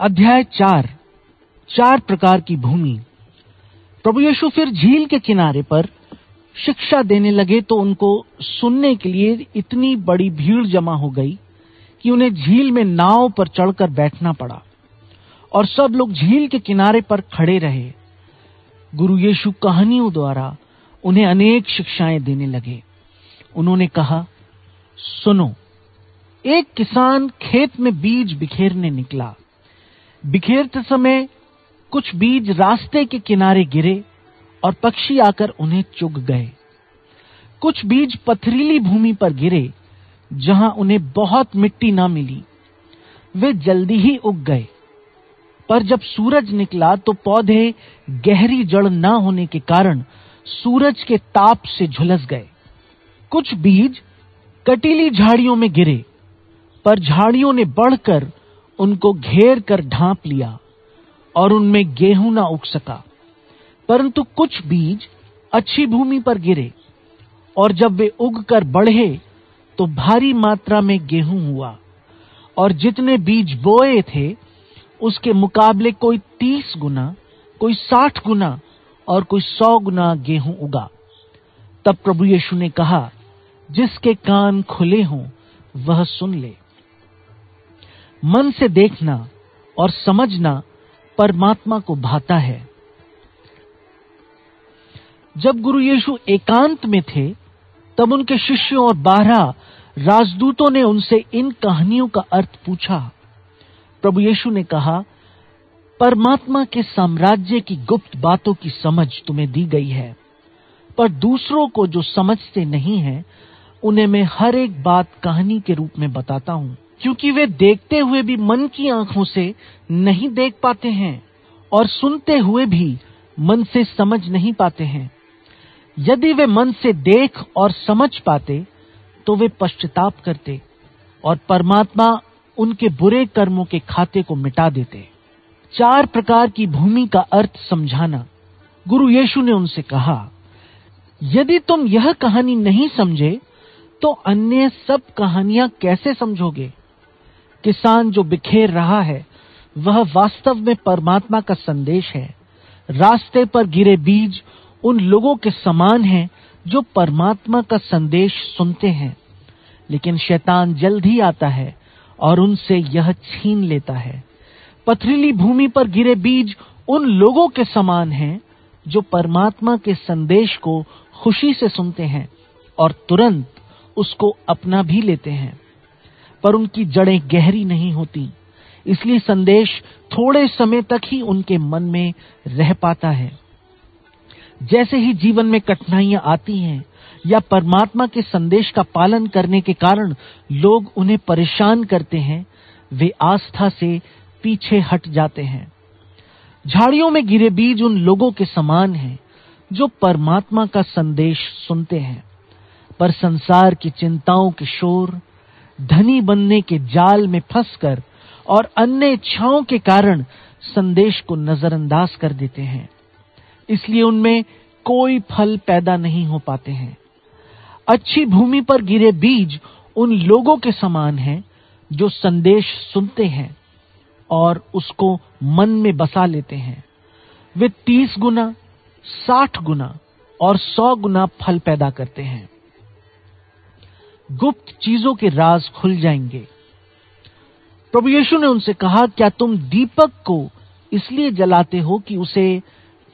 अध्याय चार चार प्रकार की भूमि। प्रभु यीशु फिर झील के किनारे पर शिक्षा देने लगे तो उनको सुनने के लिए इतनी बड़ी भीड़ जमा हो गई कि उन्हें झील में नाव पर चढ़कर बैठना पड़ा और सब लोग झील के किनारे पर खड़े रहे। गुरु यीशु कहानियों द्वारा उन्हें अनेक शिक्षाएँ देने लगे। उन्होंने कहा, सुनो, एक किसान खेत में बीज बिखेरने निकला। बिखेरते समय कुछ बीज रास्ते के किनारे गिरे और पक्षी आकर उन्हें चुग गए। कुछ बीज पथरीली भूमि पर गिरे, जहाँ उन्हें बहुत मिट्टी ना मिली। वे जल्दी ही उग गए। पर जब सूरज निकला तो पौधे गहरी जड़ ना होने के कारण सूरज के ताप से झुलस गए। कुछ बीज कटीली झाड़ियों में गिरे, पर झाड़ियों ने बढ़कर उनको घेर कर ढांप लिया और उनमें गेहूँ ना उग सका। परंतु कुछ बीज अच्छी भूमि पर गिरे और जब वे उग कर बढ़े तो भारी मात्रा में गेहूँ हुआ और जितने बीज बोए थे, उसके मुकाबले कोई तीस गुना, कोई साठ गुना और कोई सौ गुना गेहूँ उगा। तब प्रभु यीशु ने कहा, जिसके कान खुले हों, वह सुन ले। मन से देखना और समझना परमात्मा को भाता है। जब गुरु यीशु एकांत में थे, तब उनके शिष्यों और बारह राजदूतों ने उनसे इन कहानियों का अर्थ पूछा। प्रभु यीशु ने कहा, परमात्मा के साम्राज्य की गुप्त बातों की समझ तुम्हें दी गई है, पर दूसरों को जो समझते नहीं हैं, उन्हें मैं हर एक बात कहानी के रूप में बताता हूँ। क्योंकि वे देखते हुए भी मन की आँखों से नहीं देख पाते हैं और सुनते हुए भी मन से समझ नहीं पाते हैं। यदि वे मन से देख और समझ पाते तो वे पश्चाताप करते और परमात्मा उनके बुरे कर्मों के खाते को मिटा देते। चार प्रकार की भूमि का अर्थ समझाना, गुरु यीशु ने उनसे कहा, यदि तुम यह कहानी नहीं समझे तो अन्य सब कहानियाँ कैसे समझोगे? किसान जो बिखेर रहा है, वह वास्तव में परमात्मा का संदेश है। रास्ते पर गिरे बीज उन लोगों के समान हैं जो परमात्मा का संदेश सुनते हैं। लेकिन शैतान जल्द ही आता है और उनसे यह छीन लेता है। पथरीली भूमि पर गिरे बीज उन लोगों के समान हैं जो परमात्मा के संदेश को खुशी से सुनते हैं और तुरंत उसको अपना भी लेते हैं। पर उनकी जड़ें गहरी नहीं होती। इसलिए संदेश थोड़े समय तक ही उनके मन में रह पाता है। जैसे ही जीवन में कठिनाइयाँ आती हैं या परमात्मा के संदेश का पालन करने के कारण लोग उन्हें परेशान करते हैं, वे आस्था से पीछे हट जाते हैं। झाड़ियों में गिरे बीज उन लोगों के समान हैं, जो परमात्मा का संदेश सुनते हैं। पर संसार की चिंताओं के शोर धनी बनने के जाल में फंसकर और अन्य इच्छाओं के कारण संदेश को नजरअंदाज कर देते हैं। इसलिए उनमें कोई फल पैदा नहीं हो पाते हैं। अच्छी भूमि पर गिरे बीज उन लोगों के समान हैं जो संदेश सुनते हैं और उसको मन में बसा लेते हैं। वे तीस गुना, साठ गुना और सौ गुना फल पैदा करते हैं। गुप्त चीज़ों के राज खुल जाएँगे। प्रभु यीशु ने उनसे कहा, क्या तुम दीपक को इसलिए जलाते हो कि उसे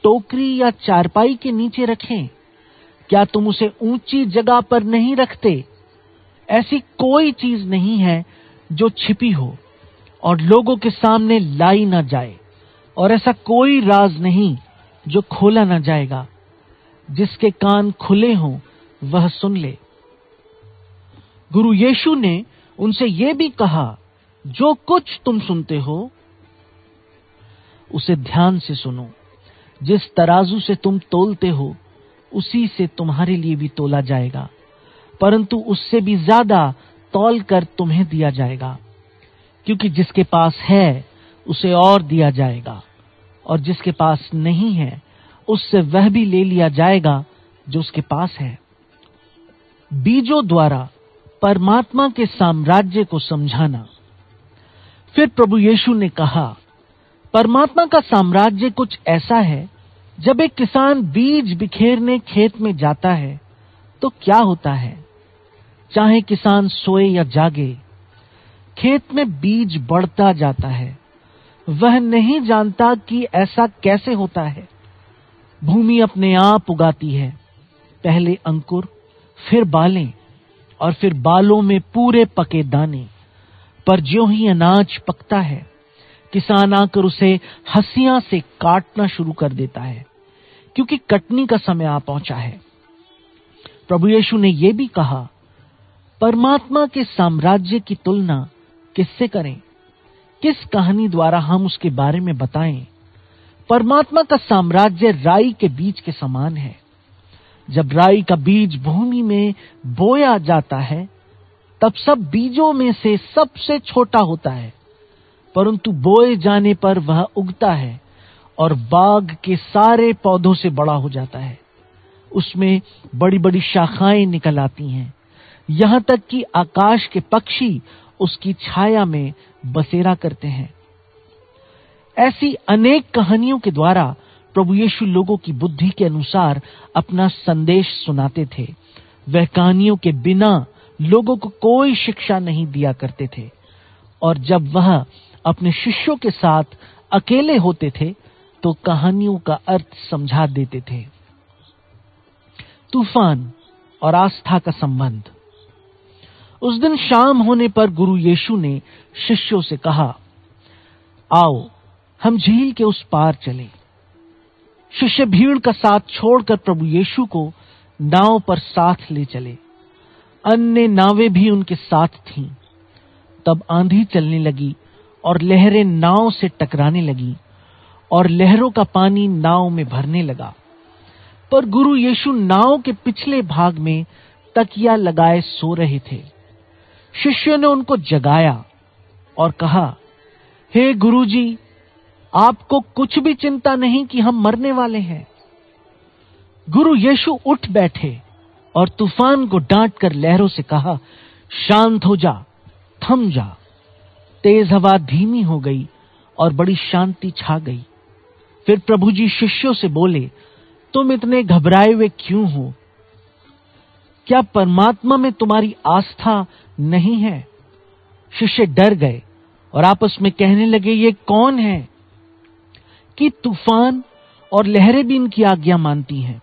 टोकरी या चारपाई के नीचे रखें? क्या तुम उसे ऊँची जगह पर नहीं रखते? ऐसी कोई चीज़ नहीं है जो छिपी हो और लोगों के सामने लाई ना जाए। और ऐसा कोई राज नहीं जो खोला ना जाएगा। जिसके कान खुले हों, वह सुन ले। गुरु यीशु ने उनसे यह भी कहा, जो कुछ तुम सुनते हो, उसे ध्यान से सुनो। जिस तराजू से तुम तोलते हो, उसी से तुम्हारे लिए भी तोला जाएगा। परंतु उससे भी ज़्यादा तौल कर तुम्हें दिया जाएगा। क्योंकि जिसके पास है, उसे और दिया जाएगा। और जिसके पास नहीं है, उससे वह भी ले लिया जाएगा जो उसके पास है। बीजों द्वारा परमात्मा के साम्राज्य को समझाना। फिर प्रभु यीशु ने कहा, परमात्मा का साम्राज्य कुछ ऐसा है, जब एक किसान बीज बिखेरने खेत में जाता है तो क्या होता है? चाहे किसान सोए या जागे, खेत में बीज बढ़ता जाता है। वह नहीं जानता कि ऐसा कैसे होता है। भूमि अपने आप उगाती है। पहले अंकुर, फिर बालें और फिर बालों में पूरे पके दाने। पर ज्यों ही अनाज पकता है, किसान आकर उसे हसिया से काटना शुरू कर देता है, क्योंकि कटनी का समय आ पहुँचा है। प्रभु यीशु ने यह भी कहा, परमात्मा के साम्राज्य की तुलना किससे करें? किस कहानी द्वारा हम उसके बारे में बताएँ? परमात्मा का साम्राज्य राई के बीज के समान है। जब राई का बीज भूमि में बोया जाता है, तब सब बीजों में से सबसे छोटा होता है, परंतु बोए जाने पर वह उगता है और बाग के सारे पौधों से बड़ा हो जाता है। उसमें बड़ी बड़ी शाखाएँ निकल आती हैं। यहाँ तक कि आकाश के पक्षी उसकी छाया में बसेरा करते हैं। ऐसी अनेक कहानियों के द्वारा प्रभु यीशु लोगों की बुद्धि के अनुसार अपना संदेश सुनाते थे। वह कहानियों के बिना लोगों को कोई शिक्षा नहीं दिया करते थे। और जब वह अपने शिष्यों के साथ अकेले होते थे तो कहानियों का अर्थ समझा देते थे। तूफ़ान और आस्था का संबंध। उस दिन शाम होने पर गुरु यीशु ने शिष्यों से कहा, आओ, हम झील के उस पार चले। शिष्य भीड़ का साथ छोड़कर प्रभु यीशु को नाव पर साथ ले चले। अन्य नावें भी उनके साथ थीं। तब आंधी चलने लगी और लहरें नाव से टकराने लगी और लहरों का पानी नाव में भरने लगा। पर गुरु यीशु नाव के पिछले भाग में तकिया लगाए सो रहे थे। शिष्यों ने उनको जगाया और कहा, हे hey गुरुजी आपको कुछ भी चिंता नहीं कि हम मरने वाले हैं। गुरु यीशु उठ बैठे और तूफ़ान को डांट कर लहरों से कहा, शांत हो जा, थम जा। तेज हवा धीमी हो गई और बड़ी शांति छा गई। फिर प्रभु जी शिष्यों से बोले, तुम इतने घबराए हुए क्यों हो? क्या परमात्मा में तुम्हारी आस्था नहीं है? शिष्य डर गए और आपस में कहने लगे, ये कौन है? कि तूफ़ान और लहरें भी इनकी आज्ञा मानती हैं।